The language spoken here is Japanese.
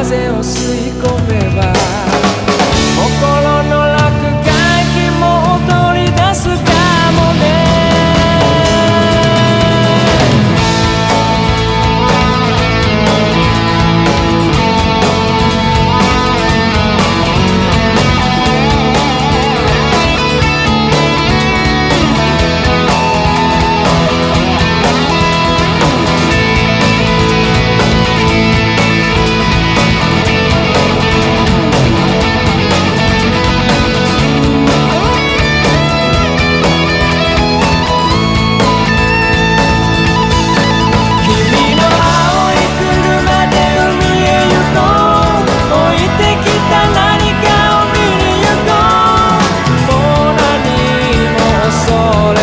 風を吸い込めば parole